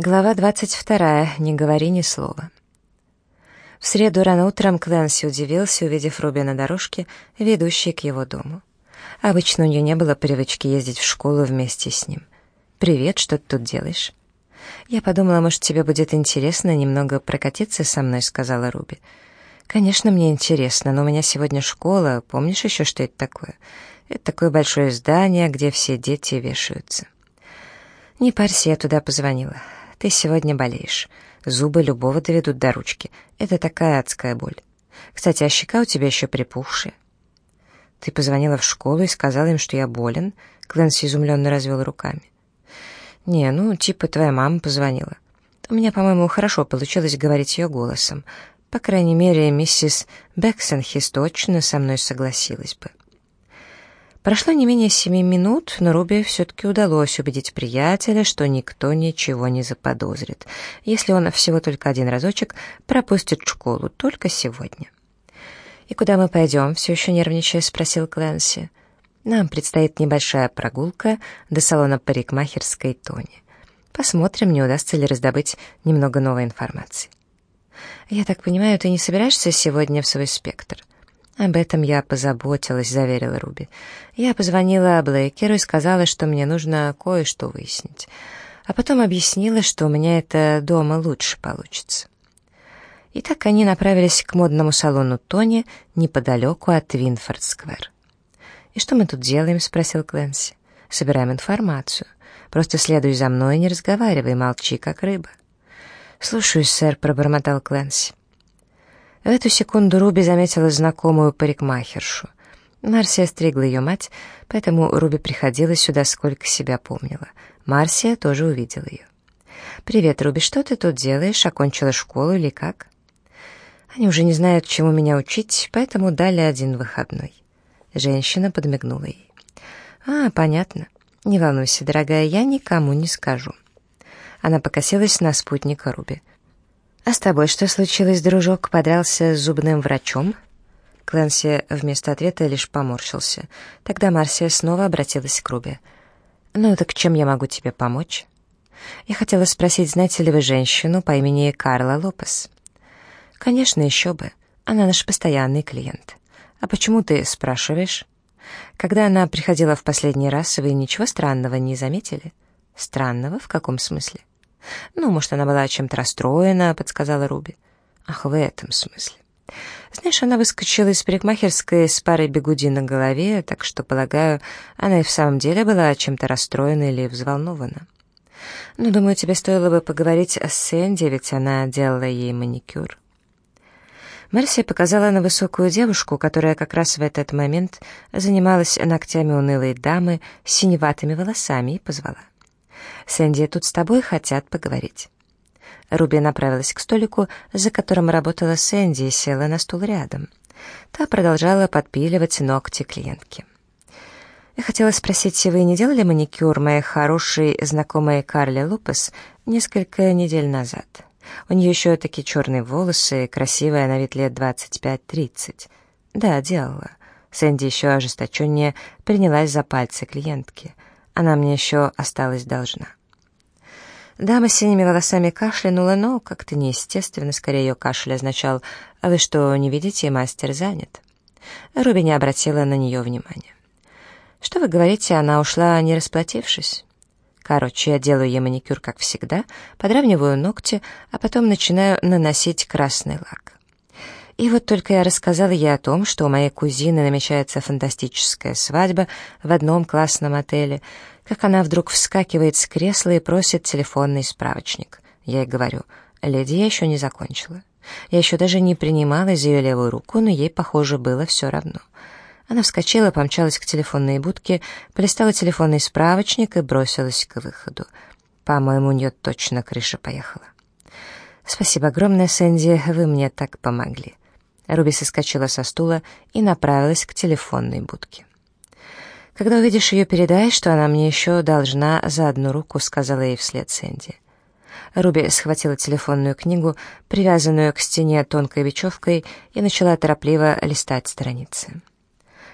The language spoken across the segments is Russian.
Глава 22. Не говори ни слова. В среду рано утром Клэнси удивился, увидев Руби на дорожке, ведущей к его дому. Обычно у нее не было привычки ездить в школу вместе с ним. «Привет, что ты тут делаешь?» «Я подумала, может, тебе будет интересно немного прокатиться со мной», — сказала Руби. «Конечно, мне интересно, но у меня сегодня школа. Помнишь еще, что это такое? Это такое большое здание, где все дети вешаются». «Не парься, я туда позвонила. Ты сегодня болеешь. Зубы любого доведут до ручки. Это такая адская боль. Кстати, а щека у тебя еще припухшая. Ты позвонила в школу и сказала им, что я болен? Клэнси изумленно развел руками. Не, ну, типа твоя мама позвонила. У меня, по-моему, хорошо получилось говорить ее голосом. По крайней мере, миссис Бексенхис точно со мной согласилась бы. Прошло не менее семи минут, но Руби все-таки удалось убедить приятеля, что никто ничего не заподозрит, если он всего только один разочек пропустит школу, только сегодня. «И куда мы пойдем?» — все еще нервничая спросил Клэнси. «Нам предстоит небольшая прогулка до салона парикмахерской Тони. Посмотрим, не удастся ли раздобыть немного новой информации». «Я так понимаю, ты не собираешься сегодня в свой спектр?» «Об этом я позаботилась», — заверила Руби. «Я позвонила Блейкеру и сказала, что мне нужно кое-что выяснить. А потом объяснила, что у меня это дома лучше получится». И так они направились к модному салону Тони неподалеку от Твинфорд-сквер. «И что мы тут делаем?» — спросил Клэнси. «Собираем информацию. Просто следуй за мной не разговаривай, молчи, как рыба». «Слушаюсь, сэр», — пробормотал Клэнси. В эту секунду Руби заметила знакомую парикмахершу. Марсия стригла ее мать, поэтому Руби приходила сюда, сколько себя помнила. Марсия тоже увидела ее. «Привет, Руби, что ты тут делаешь? Окончила школу или как?» «Они уже не знают, чему меня учить, поэтому дали один выходной». Женщина подмигнула ей. «А, понятно. Не волнуйся, дорогая, я никому не скажу». Она покосилась на спутника Руби. «А с тобой что случилось, дружок? Подрался с зубным врачом?» Клэнси вместо ответа лишь поморщился. Тогда Марсия снова обратилась к Руби. «Ну так чем я могу тебе помочь?» «Я хотела спросить, знаете ли вы женщину по имени Карла Лопес?» «Конечно, еще бы. Она наш постоянный клиент. А почему ты спрашиваешь?» «Когда она приходила в последний раз, вы ничего странного не заметили?» «Странного? В каком смысле?» «Ну, может, она была чем-то расстроена», — подсказала Руби. «Ах, в этом смысле». Знаешь, она выскочила из парикмахерской с парой бегуди на голове, так что, полагаю, она и в самом деле была чем-то расстроена или взволнована. Ну, думаю, тебе стоило бы поговорить с Сэнди, ведь она делала ей маникюр. Мерси показала на высокую девушку, которая как раз в этот момент занималась ногтями унылой дамы с синеватыми волосами, и позвала. Сэнди, тут с тобой хотят поговорить». Руби направилась к столику, за которым работала Сэнди, и села на стул рядом. Та продолжала подпиливать ногти клиентки. «Я хотела спросить, вы не делали маникюр моей хорошей знакомой Карли Лопес несколько недель назад? У нее еще такие черные волосы, красивая на вид лет 25-30. Да, делала». Сэнди еще ожесточеннее принялась за пальцы клиентки. Она мне еще осталась должна. Дама с синими волосами кашлянула, но как-то неестественно, скорее ее кашель означал «А вы что, не видите, мастер занят?» Руби не обратила на нее внимания. «Что вы говорите, она ушла, не расплатившись?» Короче, я делаю ей маникюр, как всегда, подравниваю ногти, а потом начинаю наносить красный лак. И вот только я рассказала ей о том, что у моей кузины намечается фантастическая свадьба в одном классном отеле, как она вдруг вскакивает с кресла и просит телефонный справочник. Я ей говорю, «Леди, я еще не закончила». Я еще даже не принималась за ее левую руку, но ей, похоже, было все равно. Она вскочила, помчалась к телефонной будке, полистала телефонный справочник и бросилась к выходу. По-моему, у нее точно крыша поехала. «Спасибо огромное, Сэнди, вы мне так помогли». Руби соскочила со стула и направилась к телефонной будке. «Когда увидишь ее, передай, что она мне еще должна за одну руку», — сказала ей вслед Сэнди. Руби схватила телефонную книгу, привязанную к стене тонкой бечевкой, и начала торопливо листать страницы.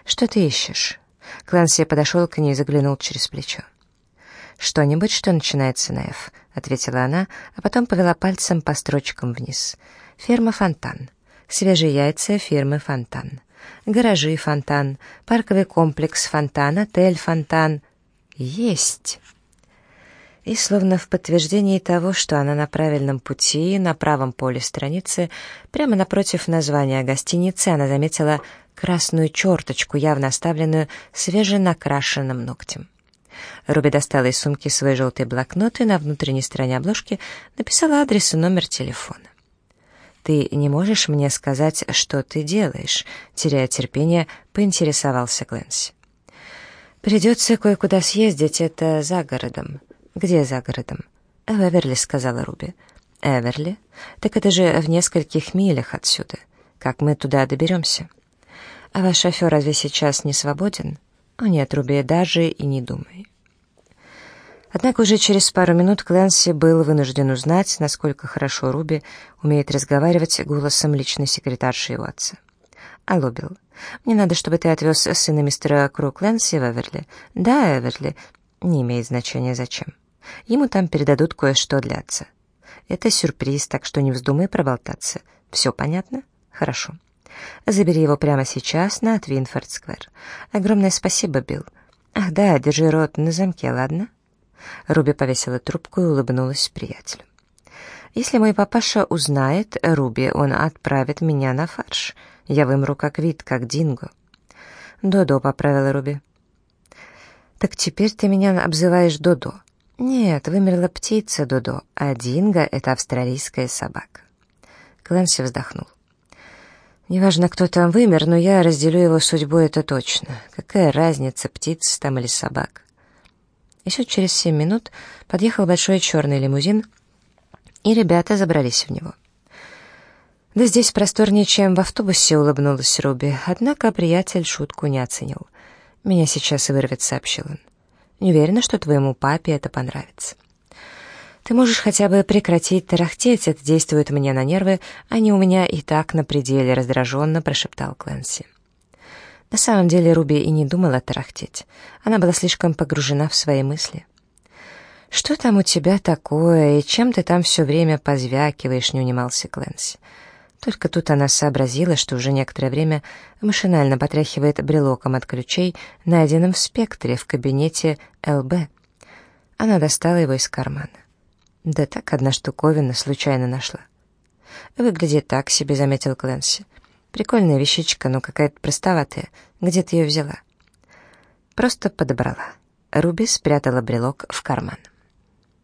«Что ты ищешь?» Кланси подошел к ней и заглянул через плечо. «Что-нибудь, что начинается на «Ф». ответила она, а потом повела пальцем по строчкам вниз. «Ферма Фонтан. Свежие яйца фирмы Фонтан. Гаражи Фонтан. Парковый комплекс Фонтан. Отель Фонтан. Есть!» И словно в подтверждении того, что она на правильном пути, на правом поле страницы, прямо напротив названия гостиницы, она заметила красную черточку, явно оставленную свеженакрашенным ногтем. Руби достала из сумки свой желтый блокнот и на внутренней стороне обложки написала адрес и номер телефона. «Ты не можешь мне сказать, что ты делаешь?» Теряя терпение, поинтересовался Гленси. «Придется кое-куда съездить, это за городом». «Где за городом?» «В Эверли», — сказала Руби. «Эверли? Так это же в нескольких милях отсюда. Как мы туда доберемся?» «А ваш шофер разве сейчас не свободен?» «О нет, Руби, даже и не думай». Однако уже через пару минут Клэнси был вынужден узнать, насколько хорошо Руби умеет разговаривать голосом личной секретарши его отца. «Алло, Билл, мне надо, чтобы ты отвез сына мистера Кру Клэнси в Эверли». «Да, Эверли. Не имеет значения, зачем». Ему там передадут кое-что для отца. Это сюрприз, так что не вздумай проболтаться. Все понятно? Хорошо. Забери его прямо сейчас на Твинфорд-сквер. Огромное спасибо, Билл. Ах да, держи рот на замке, ладно? Руби повесила трубку и улыбнулась приятелю. Если мой папаша узнает, Руби, он отправит меня на фарш. Я вымру как вид, как динго. Додо, поправила Руби. Так теперь ты меня обзываешь Додо. «Нет, вымерла птица, Додо, а Динго — это австралийская собака». Клэнси вздохнул. «Неважно, кто там вымер, но я разделю его судьбу, это точно. Какая разница, птица там или собака?» Еще через семь минут подъехал большой черный лимузин, и ребята забрались в него. «Да здесь просторнее, чем в автобусе», — улыбнулась Руби, однако приятель шутку не оценил. «Меня сейчас вырвет», — сообщил он. Не уверена, что твоему папе это понравится. Ты можешь хотя бы прекратить тарахтеть, это действует мне на нервы, они у меня и так на пределе, раздраженно прошептал Клэнси. На самом деле Руби и не думала тарахтеть. Она была слишком погружена в свои мысли. «Что там у тебя такое, и чем ты там все время позвякиваешь?» — не унимался Клэнси. Только тут она сообразила, что уже некоторое время машинально потряхивает брелоком от ключей, найденным в спектре в кабинете ЛБ. Она достала его из кармана. Да так одна штуковина случайно нашла. «Выглядит так себе», — заметил Клэнси. «Прикольная вещичка, но какая-то простоватая. Где ты ее взяла?» «Просто подобрала». Руби спрятала брелок в карман.